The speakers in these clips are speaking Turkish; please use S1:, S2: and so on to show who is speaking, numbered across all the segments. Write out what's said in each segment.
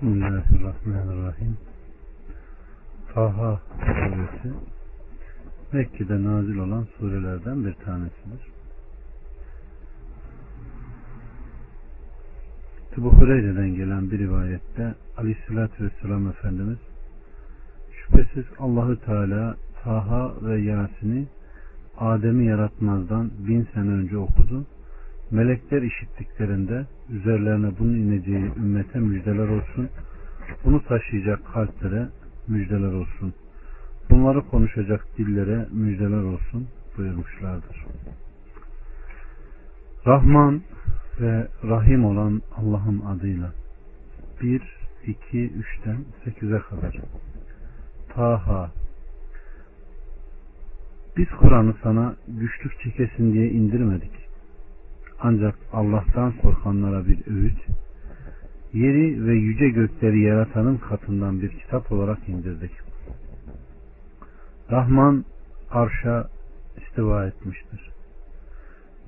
S1: Bismillahirrahmanirrahim. Taha suresi Mekke'de nazil olan surelerden bir tanesidir. Ebu Hureyre'den gelen bir rivayette Aleyhisselatü Vesselam Efendimiz şüphesiz Allahü Teala Taha ve Yasin'i Adem'i yaratmazdan bin sene önce okudu Melekler işittiklerinde üzerlerine bunun ineceği ümmete müjdeler olsun. Bunu taşıyacak kalplere müjdeler olsun. Bunları konuşacak dillere müjdeler olsun buyurmuşlardır. Rahman ve Rahim olan Allah'ın adıyla 1, 2, 3'ten 8'e kadar Taha Biz Kur'an'ı sana güçlük çekesin diye indirmedik ancak Allah'tan korkanlara bir öğüt, yeri ve yüce gökleri yaratanın katından bir kitap olarak indirdik. Rahman arşa istiva etmiştir.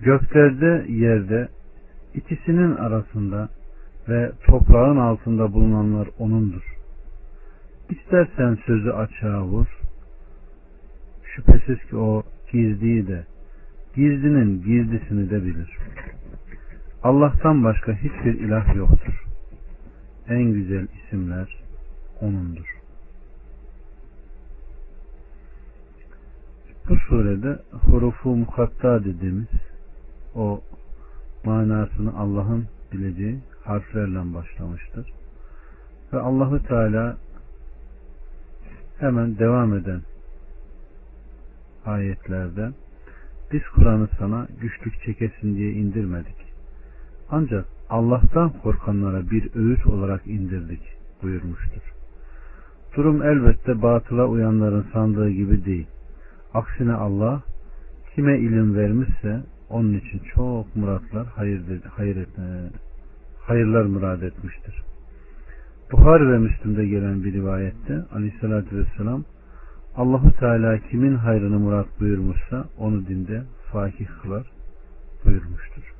S1: Göklerde, yerde, ikisinin arasında ve toprağın altında bulunanlar O'nundur. İstersen sözü açığa vur. Şüphesiz ki O gizliyi de, gizlinin gizlisini de bilir. Allah'tan başka hiçbir ilah yoktur. En güzel isimler O'nundur. Bu surede hurufu mukatta dediğimiz o manasını Allah'ın bileceği harflerle başlamıştır. Ve Allahü Teala hemen devam eden ayetlerde biz Kur'an'ı sana güçlük çekesin diye indirmedik. Ancak Allah'tan korkanlara bir öğüt olarak indirdik buyurmuştur. Durum elbette batıla uyanların sandığı gibi değil. Aksine Allah kime ilim vermişse onun için çok muratlar hayır, hayır, hayırlar murad etmiştir. Buhari ve Müslim'de gelen bir rivayette aleyhissalatü vesselam Allahu Teala kimin hayrını murat buyurmuşsa onu dinde fakih kılar buyurmuştur.